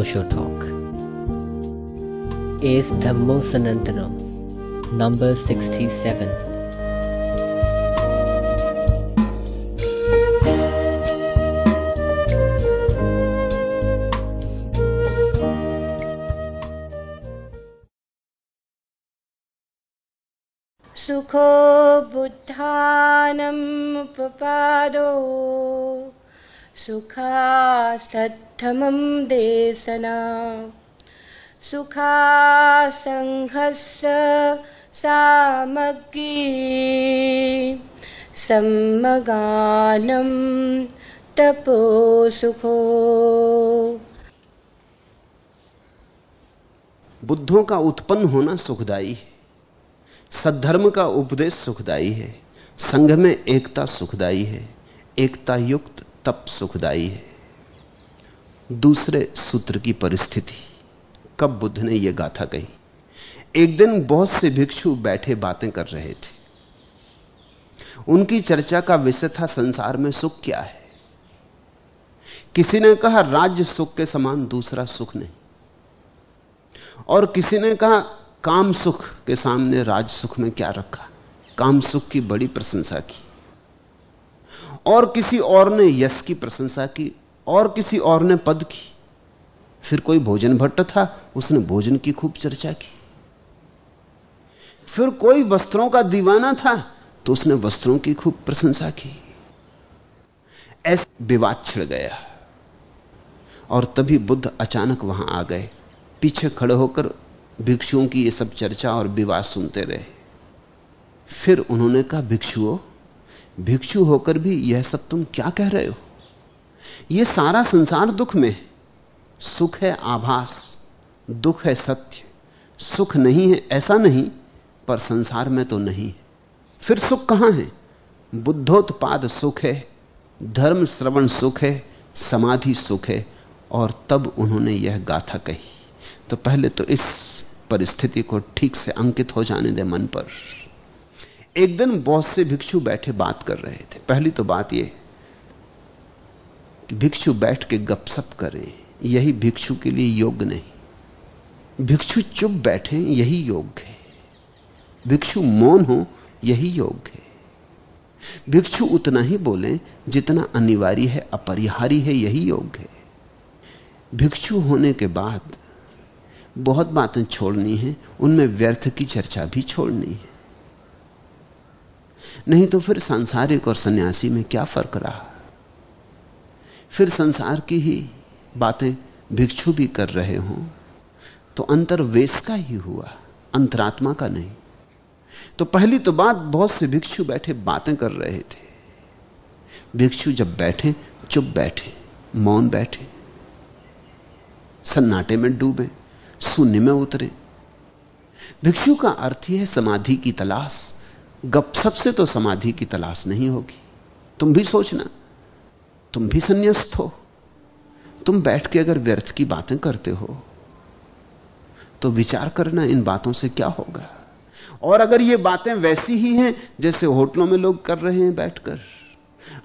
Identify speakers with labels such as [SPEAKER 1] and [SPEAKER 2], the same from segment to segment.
[SPEAKER 1] Osho Talk is Dhammo number 67.
[SPEAKER 2] सुखास्तमं देशना सुखासङ्घस्य सामग्री। सम्मगानं तपो सुखो।
[SPEAKER 3] बुद्धों का उत्पन्न होना सुखदाई है। सद्धर्म का उपदेश सुखदाई है। संघ में एकता सुखदाई है। एकता युक्त तप सुखदाई है। दूसरे सूत्र की परिस्थिति। कब बुद्ध ने यह गाथा कही? एक दिन बहुत से भिक्षु बैठे बातें कर रहे थे। उनकी चर्चा का विषय था संसार में सुख क्या है? किसी ने कहा, राज्य सुख के समान दूसरा सुख नहीं। और किसी ने कहा, काम सुख के सामने राज सुख में क्या रखा? काम सुख की बड़ी प्रशंसा की। और किसी और ने यश की प्रशंसा की, और किसी और ने पद की। फिर कोई भोजन भट्ट था, उसने भोजन की खूब चर्चा की। फिर कोई वस्त्रों का दीवाना था तो उसने वस्त्रों की खूब प्रशंसा की। ऐसे विवाद छिड़ गया। और तभी बुद्ध अचानक वहाँ आ गए। पीछे खड़े होकर भिक्षुओं की ये सब चर्चा और विवाद सुनते रहे। फिर उन्होंने कहा, भिक्षुओं भिक्षु होकर भी यह सब तुम क्या कह रहे हो? यह सारा संसार दुख में है। सुख है आभास, दुख है सत्य, सुख नहीं है ऐसा नहीं, पर संसार में तो नहीं है। फिर सुख कहाँ है? बुद्धोत्पाद सुख है, धर्म श्रवण सुख है, समाधि सुख है, और तब उन्होंने यह गाथा कही। तो पहले तो इस परिस्थिति को ठीक से अंकित हो जाने दे मन पर। एक दिन बहुत से भिक्षु बैठे बात कर रहे थे। पहली तो बात यह भिक्षु बैठ के गपसप करें, यही भिक्षु के लिए योग्य नहीं। भिक्षु चुप बैठे, यही योग्य है। भिक्षु मौन हो, यही योग्य है। भिक्षु उतना ही बोले, जितना अनिवार्य है, अपरिहार्य है, यही योग्य है। भिक्षु होने के बाद बहुत बातें छोड़नी है, उनमें व्यर्थ की चर्चा भी छोड़नी है। नहीं तो फिर सांसारिक और सन्यासी में क्या फ़र्क रहा? फिर संसार की ही बातें भिक्षु भी कर रहे हों तो अंतर वेश का ही हुआ, अंतरात्मा का नहीं। तो पहली तो बात, बहुत से भिक्षु बैठे बातें कर रहे थे। भिक्षु जब बैठे, चुप बैठे, मौन बैठे, सन्नाटे में डूबे, शून्य में उतरे। भिक्षु का अर्थ ही समाधि की तलाश। गपसप से तो समाधि की तलाश नहीं होगी। तुम भी सोचना। तुम भी संन्यास्त हो। तुम बैठ के अगर व्यर्थ की बातें करते हो तो विचार करना इन बातों से क्या होगा? और अगर ये बातें वैसी ही हैं जैसे होटलों में लोग कर रहे हैं बैठकर,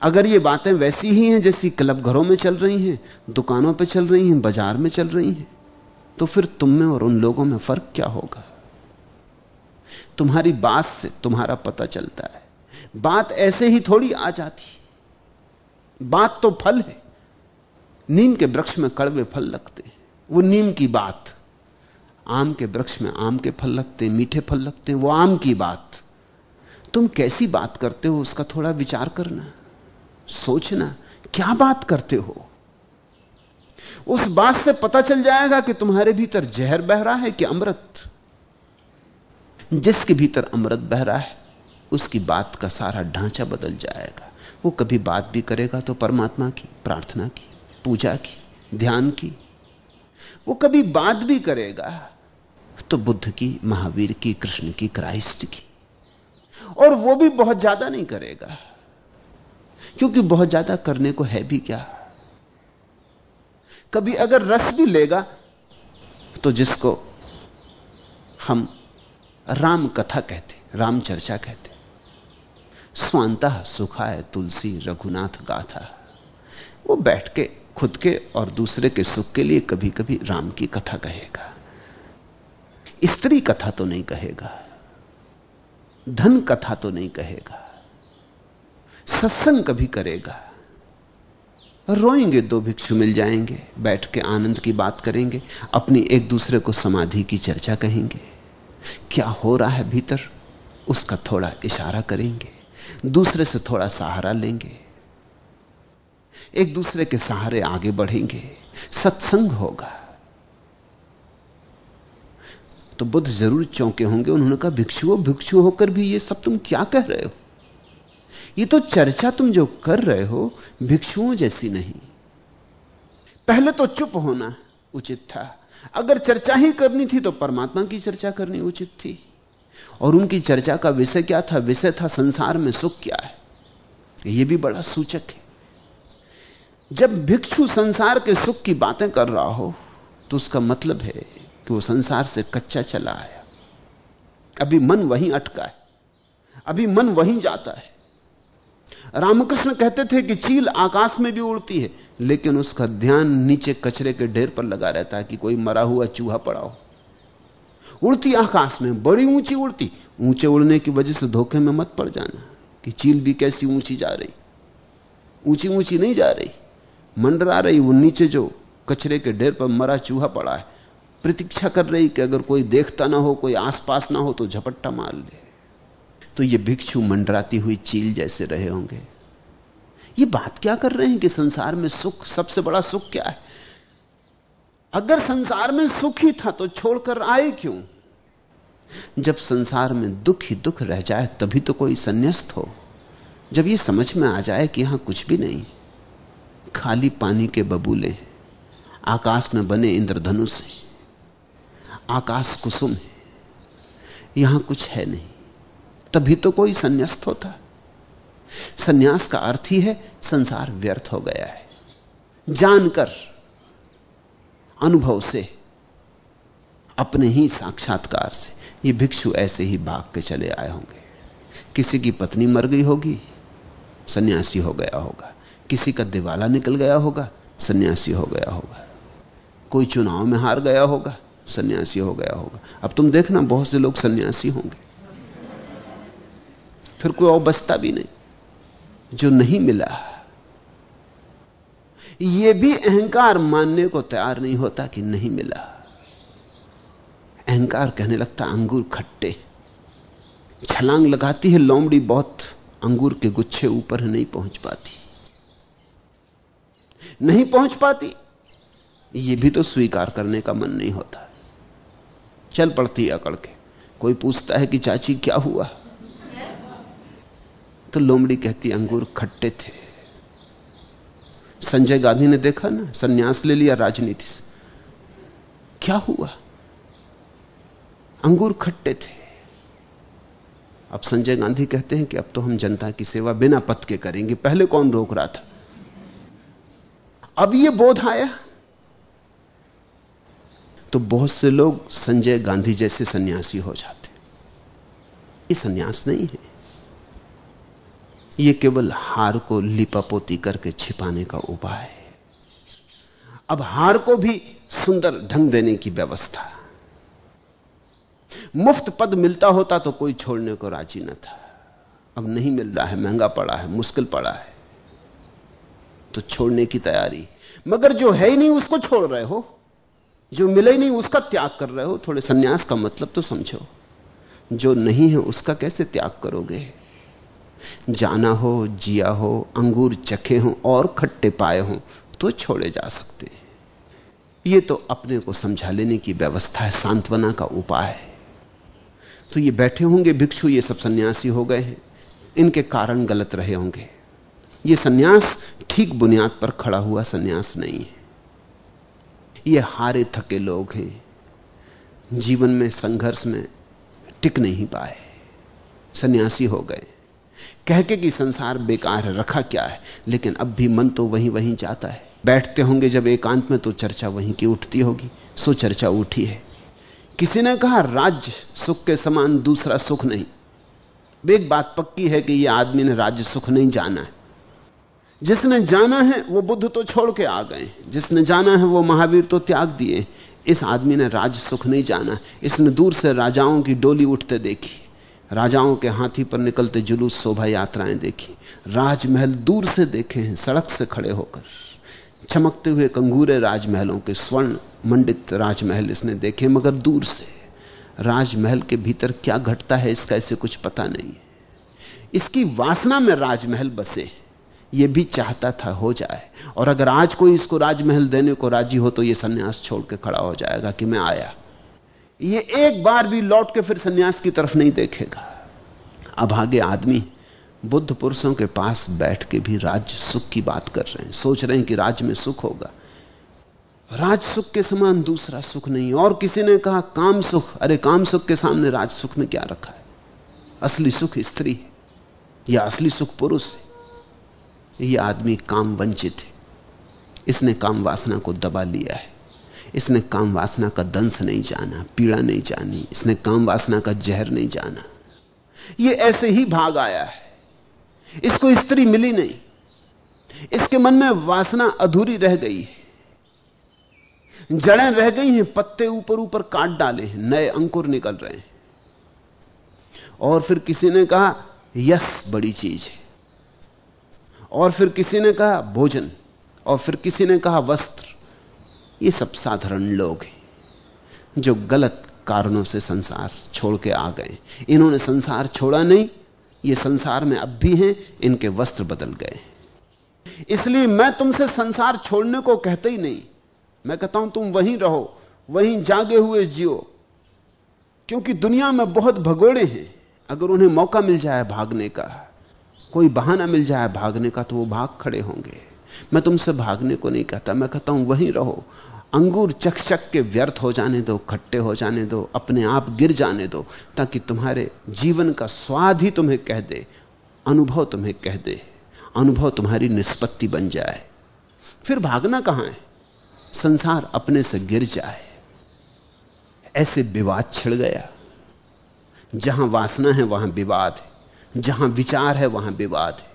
[SPEAKER 3] अगर ये बातें वैसी ही हैं जैसी क्लब घरों में चल रही हैं, दुकानों पे चल रही हैं, बाज़ार में चल रही हैं तो फिर तुम में और उन लोगों में फ़र्क क्या होगा? तुम्हारी बात से तुम्हारा पता चलता है। बात ऐसे ही थोड़ी आ जाती बात तो फल है। नीम के वृक्ष में कड़वे फल लगते हैं। वो नीम की बात। आम के वृक्ष में आम के फल लगते मीठे फल लगते हैं, वो आम की बात। तुम कैसी बात करते हो, उसका थोड़ा विचार करना। सोचना, क्या बात करते हो? उस बात से पता चल जाएगा कि तुम्हारे भीतर जहर बह रहा है कि अमृत। जिसके भीतर अमृत बह रहा है, उसकी बात का सारा ढांचा बदल जाएगा। वो कभी बात भी करेगा तो परमात्मा की प्रार्थना की, पूजा की, ध्यान की। वो कभी बात भी करेगा तो बुद्ध की, महावीर की, कृष्ण की, क्राइस्ट की। और वो भी बहुत ज़्यादा नहीं करेगा, क्योंकि बहुत ज़्यादा करने को है भी क्या। कभी अगर रस भी लेगा तो जिसको हम राम कथा कहते राम चर्चा कहते। स्वांता सुखा है तुलसी, रघुनाथ गाथा। वो बैठ के, खुद के और दूसरे के सुख के लिए कभी कभी राम की कथा कहेगा। स्त्री कथा तो नहीं कहेगा। धन कथा तो नहीं कहेगा। सत्संग कभी करेगा। रोएँगे दो भिक्षु मिल जाएँगे, बैठ के आनंद की बात करेंगे, अपनी एक दूसरे को समाधि की चर्चा कहेंगे। क्या हो रहा है भीतर? उसका थोड़ा इशारा करेंगे, दूसरे से थोड़ा सहारा लेंगे, एक दूसरे के सहारे आगे बढ़ेंगे, सत्संग होगा। तो बुद्ध ज़रूर चौंके होंगे, उन्होंने कहा, भिक्षुओं भिक्षु होकर भी ये सब तुम क्या कह रहे हो? ये तो चर्चा तुम जो कर रहे हो, भिक्षुओं जैसी नहीं। पहले तो चुप होना उचित था। अगर चर्चा ही करनी थी तो परमात्मा की चर्चा करनी उचित थी। और उनकी चर्चा का विषय क्या था? विषय था संसार में सुख क्या है? यह भी बड़ा सूचक है। जब भिक्षु संसार के सुख की बातें कर रहा हो तो उसका मतलब है कि वो संसार से कच्चा चला आया। अभी मन वहीं अटका है। अभी मन वहीं जाता है। रामकृष्ण कहते थे कि चील आकाश में भी उड़ती है, लेकिन उसका ध्यान नीचे कचरे के ढेर पर लगा रहता है कि कोई मरा हुआ चूहा पड़ा हो। उड़ती आकाश में, बड़ी ऊँची उड़ती। ऊँचे उड़ने की वजह से धोखे में मत पड़ जाना कि चील भी कैसी ऊँची जा रही। ऊँची ऊँची नहीं जा रही। मंडरा रही वो नीचे जो कचरे के ढेर पर मरा चूहा पड़ा है। प्रतीक्षा कर रही कि अगर कोई देखता ना हो, कोई आसपास ना हो तो झपट्टा मार ले। तो ये भिक्षु मंडराती हुई चील जैसे रहे होंगे। ये बात क्या कर रहे हैं कि संसार में सुख, सबसे बड़ा सुख क्या है? अगर संसार में सुख ही था तो छोड़कर आए क्यों? जब संसार में दुख ही दुख रह जाए, तभी तो कोई संन्यास्त हो। जब ये समझ में आ जाए कि यहाँ कुछ भी नहीं, खाली पानी के बबूले आकाश में बने इंद्रधनुष आकाश कुसुम है, यहाँ कुछ है नहीं। तभी तो कोई संन्यास्त होता। संन्यास का अर्थ ही है, संसार व्यर्थ हो गया है। जानकर, अनुभव से, अपने ही साक्षात्कार से, ये भिक्षु ऐसे ही भाग के चले आए होंगे। किसी की पत्नी मर गई होगी, सन्यासी हो गया होगा। किसी का दिवाला निकल गया होगा, सन्यासी हो गया होगा। कोई चुनाव में हार गया होगा, सन्यासी हो गया होगा। अब तुम देखना, बहुत से लोग सन्यासी होंगे। फिर कोई और बचता भी नहीं, जो नहीं मिला। यह भी अहंकार मानने को तैयार नहीं होता कि नहीं मिला। अहंकार कहने लगता, अंगूर खट्टे। छलांग लगाती है, लोमड़ी बहुत अंगूर के गुच्छे ऊपर नहीं पहुँच पाती। नहीं पहुँच पाती यह भी तो स्वीकार करने का मन नहीं होता। चल पड़ती अकड़ के। कोई पूछता है कि चाची क्या हुआ? तो लोमड़ी कहती, अंगूर खट्टे थे। संजय गांधी ने देखा ना, सन्यास ले लिया राजनीति से। क्या हुआ? अंगूर खट्टे थे। अब संजय गांधी कहते हैं कि अब तो हम जनता की सेवा बिना पथ के करेंगे। पहले कौन रोक रहा था? अब यह बोध आया। तो बहुत से लोग संजय गांधी जैसे सन्यासी हो जाते। ये सन्यास नहीं है। यह केवल हार को लिपापोती करके छिपाने का उपाय है। अब हार को भी सुंदर ढंग देने की व्यवस्था। मुफ़्त पद मिलता होता तो कोई छोड़ने को राज़ी न था। अब नहीं मिल रहा है, महँगा पड़ा है, मुश्किल पड़ा है। तो छोड़ने की तैयारी। मगर जो है ही नहीं, उसको छोड़ रहे हो। जो मिले ही नहीं, उसका त्याग कर रहे हो। थोड़े सन्यास का मतलब तो समझो। जो नहीं है, उसका कैसे त्याग करोगे? जाना हो, जिया हो, अंगूर चखे हो और खट्टे पाए हो तो छोड़े जा सकते ये तो अपने को समझा लेने की व्यवस्था है, सांत्वना का उपाय है। तो ये बैठे होंगे, भिक्षु, ये सब सन्यासी हो गए हैं। इनके कारण गलत रहे होंगे। ये सन्यास ठीक बुनियाद पर खड़ा हुआ सन्यास नहीं है। ये हारे थके लोग हैं। जीवन में, संघर्ष में टिक नहीं पाए। सन्यासी हो गए। कह के कि संसार बेकार है, रखा क्या है? लेकिन अब भी मन तो वहीं वहीं जाता है। बैठते होंगे जब एकांत में तो चर्चा वहीं की उठती होगी। सो चर्चा उठी है। किसी ने कहा, राज्य सुख के समान दूसरा सुख नहीं। एक बात पक्की है कि यह आदमी ने राज्य सुख नहीं जाना है। जिसने जाना है, वो बुद्ध तो छोड़ के आ गए। जिसने जाना है, वो महावीर तो त्याग दिए। इस आदमी ने राज सुख नहीं जाना। इसने दूर से राजाओं की डोली उठते देखी। राजाओं के हाथी पर निकलते जुलूस शोभा यात्राएँ देखी। राजमहल दूर से देखे हैं, सड़क से खड़े होकर। चमकते हुए कंगूरे राजमहलों के स्वर्ण मंडित राजमहल इसने देखे, मगर दूर से। राजमहल के भीतर क्या घटता है, इसका इसे कुछ पता नहीं इसकी वासना में राजमहल बसे यह भी चाहता था हो जाए। और अगर आज कोई इसको राजमहल देने को राज़ी हो तो यह सन्यास छोड़ के खड़ा हो जाएगा कि मैं आया। ये एक बार भी लौट के फिर सन्यास की तरफ़ नहीं देखेगा। अब आगे आदमी बुद्ध पुरुषों के पास बैठ के भी राज्य सुख की बात कर रहे हैं। सोच रहे हैं कि राज्य में सुख होगा। राज सुख के समान दूसरा सुख नहीं। और किसी ने कहा, काम सुख। अरे, काम सुख के सामने राज सुख में क्या रखा है? असली सुख स्त्री है। या असली सुख पुरुष है? यह आदमी काम वंचित है। इसने काम वासना को दबा लिया है। इसने काम वासना का दंश नहीं जाना, पीड़ा नहीं जानी, इसने काम वासना का जहर नहीं जाना। यह ऐसे ही भाग आया है। इसको स्त्री मिली नहीं। इसके मन में वासना अधूरी रह गई है। जड़ें रह गई हैं, पत्ते ऊपर ऊपर काट डाले हैं, नए अंकुर निकल रहे हैं। और फिर किसी ने कहा यश बड़ी चीज़ है। और फिर किसी ने कहा, भोजन। और फिर किसी ने कहा, वस्त्र। ये सब साधारण लोग हैं, जो गलत कारणों से संसार छोड़ के आ गए। इन्होंने संसार छोड़ा नहीं, ये संसार में अब भी हैं, इनके वस्त्र बदल गए इसलिए मैं तुमसे संसार छोड़ने को कहते ही नहीं। मैं कहता हूँ, तुम वहीं रहो, वहीं जागे हुए जियो। क्योंकि दुनिया में बहुत भगोड़े हैं। अगर उन्हें मौका मिल जाए भागने का, कोई बहाना मिल जाए भागने का तो वो भाग खड़े होंगे। मैं तुमसे भागने को नहीं कहता। मैं कहता हूँ, वहीं रहो। अंगूर चक चक के व्यर्थ हो जाने दो, खट्टे हो जाने दो, अपने आप गिर जाने दो, ताकि तुम्हारे जीवन का स्वाद ही तुम्हें कह दे, अनुभव तुम्हें कह दे, अनुभव तुम्हारी निष्पत्ति बन जाए। फिर भागना कहाँ है? संसार अपने से गिर जाए। ऐसे विवाद छिड़ गया। जहाँ वासना है, वहाँ विवाद है। जहाँ विचार है, वहाँ विवाद है।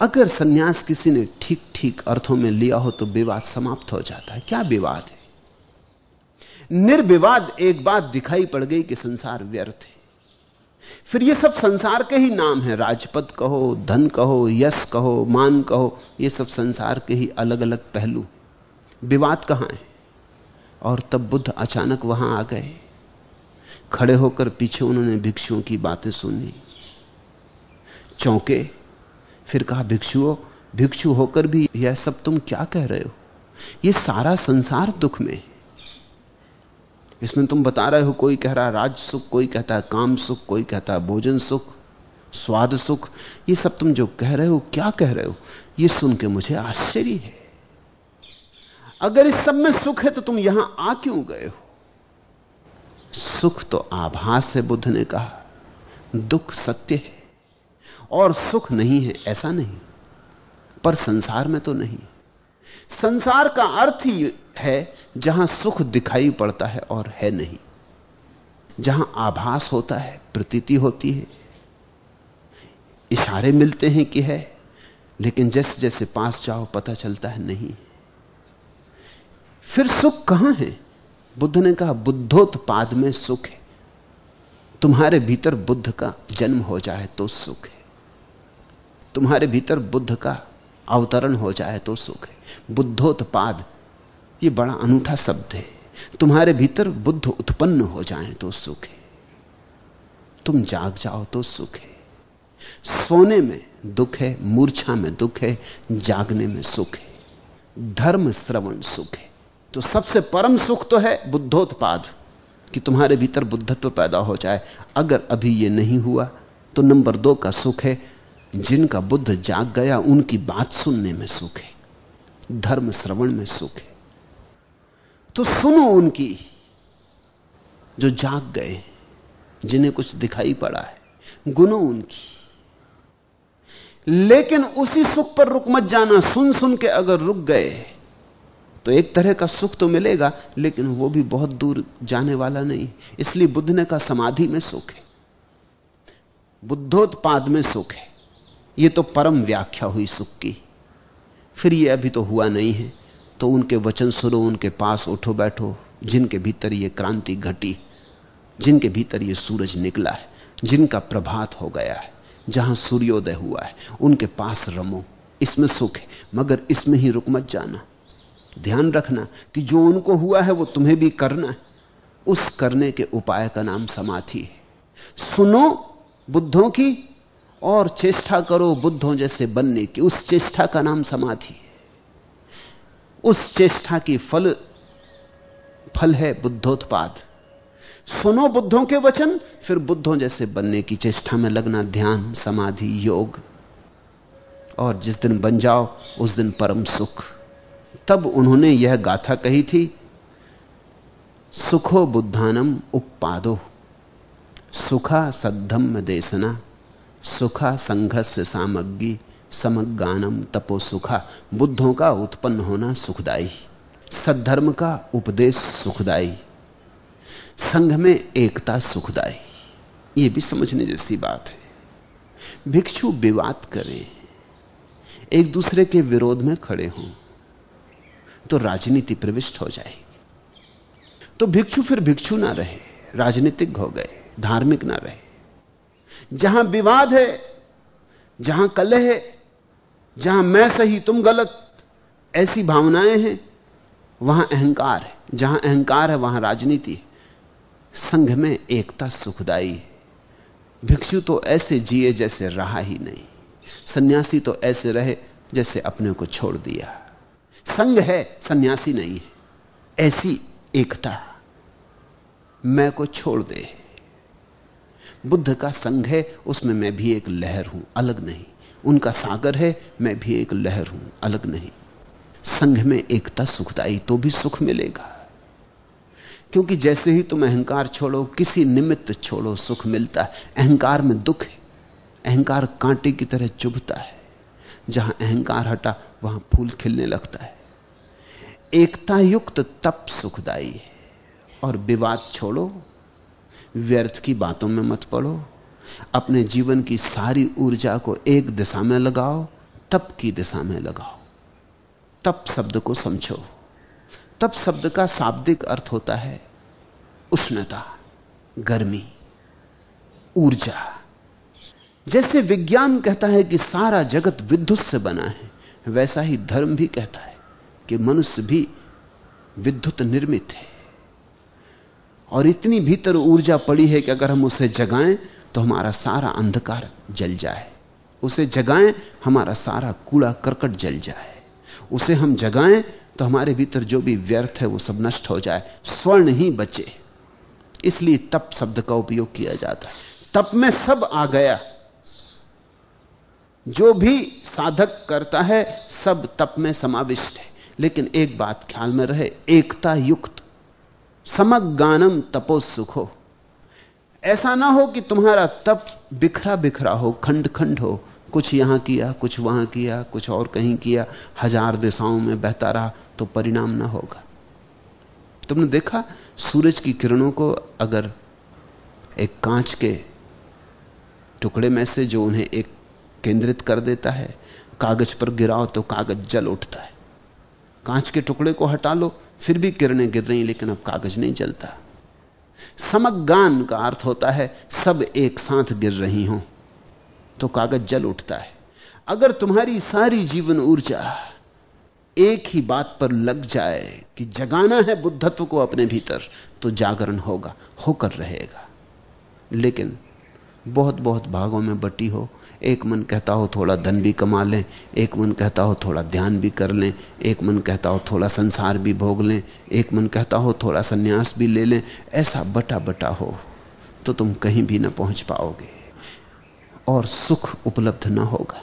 [SPEAKER 3] अगर सन्यास किसी ने ठीक ठीक अर्थों में लिया हो तो विवाद समाप्त हो जाता है। क्या विवाद है? निर्विवाद एक बात दिखाई पड़ गई कि संसार व्यर्थ है। फिर ये सब संसार के ही नाम है। राजपद कहो, धन कहो, यश कहो, मान कहो, ये सब संसार के ही अलग अलग पहलू विवाद कहाँ है? और तब बुद्ध अचानक वहाँ आ गए। खड़े होकर पीछे उन्होंने भिक्षुओं की बातें सुनी। चौंके फिर कहा, भिक्षुओं, भिक्षु होकर भी यह सब तुम क्या कह रहे हो? यह सारा संसार दुख में है। इसमें तुम बता रहे हो, कोई कह रहा राज सुख, कोई कहता है काम सुख, कोई कहता है भोजन सुख, स्वाद सुख। ये सब तुम जो कह रहे हो, क्या कह रहे हो? ये सुन के मुझे आश्चर्य है। अगर इस सब में सुख है तो तुम यहाँ आ क्यों गए हो? सुख तो आभास है बुद्ध ने कहा। दुख सत्य है। और सुख नहीं है, ऐसा नहीं। पर संसार में तो नहीं। संसार का अर्थ ही है, जहाँ सुख दिखाई पड़ता है और है नहीं। जहाँ आभास होता है, प्रतीति होती है। इशारे मिलते हैं कि है, लेकिन जैसे जैसे पास जाओ, पता चलता है नहीं। फिर सुख कहाँ है? बुद्ध ने कहा बुद्धोत्पाद में सुख है। तुम्हारे भीतर बुद्ध का जन्म हो जाए तो सुख है। तुम्हारे भीतर बुद्ध का अवतरण हो जाए तो सुख है। बुद्धोत्पाद यह बड़ा अनूठा शब्द है। तुम्हारे भीतर बुद्ध उत्पन्न हो जाए तो सुख है। तुम जाग जाओ तो सुख है। सोने में दुख है, मूर्छा में दुख है, जागने में सुख है। धर्म श्रवण सुख है। तो सबसे परम सुख तो है बुद्धोत्पाद, कि तुम्हारे भीतर बुद्धत्व पैदा हो जाए। अगर अभी यह नहीं हुआ तो नंबर दो का सुख है जिनका बुद्ध जाग गया, उनकी बात सुनने में सुख है, धर्म श्रवण में सुख है। तो सुनो उनकी, जो जाग गए, जिन्हें कुछ दिखाई पड़ा है, गुनो उनकी। लेकिन उसी सुख पर रुक मत जाना, सुन सुन के अगर रुक गए तो एक तरह का सुख तो मिलेगा, लेकिन वो भी बहुत दूर जाने वाला नहीं। इसलिए बुद्ध ने कहा, समाधि में सुख है, बुद्धोत्पाद में सुख है। यह तो परम व्याख्या हुई सुख की। फिर यह अभी तो हुआ नहीं है। तो उनके वचन सुनो, उनके पास उठो, बैठो, जिनके भीतर यह क्रांति घटी, जिनके भीतर यह सूरज निकला है, जिनका प्रभात हो गया है, जहाँ सूर्योदय हुआ है, उनके पास रमो। इसमें सुख है, मगर इसमें ही रुक मत जाना। ध्यान रखना कि जो उनको हुआ है, वो तुम्हें भी करना है। उस करने के उपाय का नाम समाधि है। सुनो बुद्धों की और चेष्टा करो बुद्धों जैसे बनने की। उस चेष्टा का नाम समाधि उस चेष्टा की फल फल है बुद्धोत्पाद। सुनो बुद्धों के वचन, फिर बुद्धों जैसे बनने की चेष्टा में लगना ध्यान, समाधि, योग। और जिस दिन बन जाओ, उस दिन परम सुख। तब उन्होंने यह गाथा कही थी, सुखो बुद्धानम उपादो सुखा सद्धम देशना। सुखा संघर्ष सामग्री समगानम तपो सुखा बुद्धों का उत्पन्न होना सुखदाई सद्धर्म का उपदेश सुखदाई संघ में एकता सुखदाई यह भी समझने जैसी बात है। भिक्षु विवाद करें, एक दूसरे के विरोध में खड़े हों तो राजनीति प्रविष्ट हो जाएगी। तो भिक्षु फिर भिक्षु ना रहे, राजनीतिक हो गए, धार्मिक ना रहे। जहाँ विवाद है, जहाँ कलह है, जहाँ मैं सही, तुम गलत, ऐसी भावनाएँ हैं, वहाँ अहंकार है। जहाँ अहंकार है, वहाँ राजनीति संघ में एकता सुखदाई भिक्षु तो ऐसे जिए जैसे रहा ही नहीं। सन्यासी तो ऐसे रहे जैसे अपने को छोड़ दिया। संघ है, सन्यासी नहीं है। ऐसी एकता मैं को छोड़ दे। बुद्ध का संघ है, उसमें मैं भी एक लहर हूँ, अलग नहीं। उनका सागर है, मैं भी एक लहर हूँ, अलग नहीं। संघ में एकता सुखदाई तो भी सुख मिलेगा। क्योंकि जैसे ही तुम अहंकार छोड़ो, किसी निमित्त छोड़ो, सुख मिलता है। अहंकार में दुख है। अहंकार कांटे की तरह चुभता है। जहाँ अहंकार हटा, वहाँ फूल खिलने लगता है। एकता युक्त तप सुखदाई है। और विवाद छोड़ो व्यर्थ की बातों में मत पड़ो। अपने जीवन की सारी ऊर्जा को एक दिशा में लगाओ, तप की दिशा में लगाओ। तप शब्द को समझो। तप शब्द का शाब्दिक अर्थ होता है उष्णता, गर्मी, ऊर्जा। जैसे विज्ञान कहता है कि सारा जगत विद्युत से बना है, वैसा ही धर्म भी कहता है कि मनुष्य भी विद्युत निर्मित है। और इतनी भीतर ऊर्जा पड़ी है कि अगर हम उसे जगाएँ तो हमारा सारा अंधकार जल जाए। उसे जगाएँ, हमारा सारा कूड़ा करकट जल जाए। उसे हम जगाएँ तो हमारे भीतर जो भी व्यर्थ है, वो सब नष्ट हो जाए। स्वर्ण ही बचे। इसलिए तप शब्द का उपयोग किया जाता है। तप में सब आ गया। जो भी साधक करता है, सब तप में समाविष्ट है। लेकिन एक बात ख्याल में रहे, एकता युक्त समगानम तपो सुखो। ऐसा ना हो कि तुम्हारा तप बिखरा बिखरा हो, खंड खंड हो। कुछ यहाँ किया, कुछ वहाँ किया, कुछ और कहीं किया, हज़ार दिशाओं में बहता रहा तो परिणाम ना होगा। तुमने देखा, सूरज की किरणों को अगर एक कांच के टुकड़े में से जो उन्हें एक केंद्रित कर देता है, कागज़ पर गिराओ तो कागज़ जल उठता है। कांच के टुकड़े को हटा लो फिर भी किरणें गिर रही, लेकिन अब कागज़ नहीं जलता। समगान का अर्थ होता है, सब एक साथ गिर रही हों तो कागज़ जल उठता है। अगर तुम्हारी सारी जीवन ऊर्जा एक ही बात पर लग जाए कि जगाना है बुद्धत्व को अपने भीतर तो जागरण होगा, होकर रहेगा। लेकिन बहुत बहुत भागों में बटी हो एक मन कहता हो थोड़ा धन भी कमा लें, एक मन कहता हो थोड़ा ध्यान भी कर लें, एक मन कहता हो थोड़ा संसार भी भोग लें, एक मन कहता हो थोड़ा संन्यास भी ले लें, ऐसा बटा बटा हो तो तुम कहीं भी ना पहुँच पाओगे और सुख उपलब्ध ना होगा।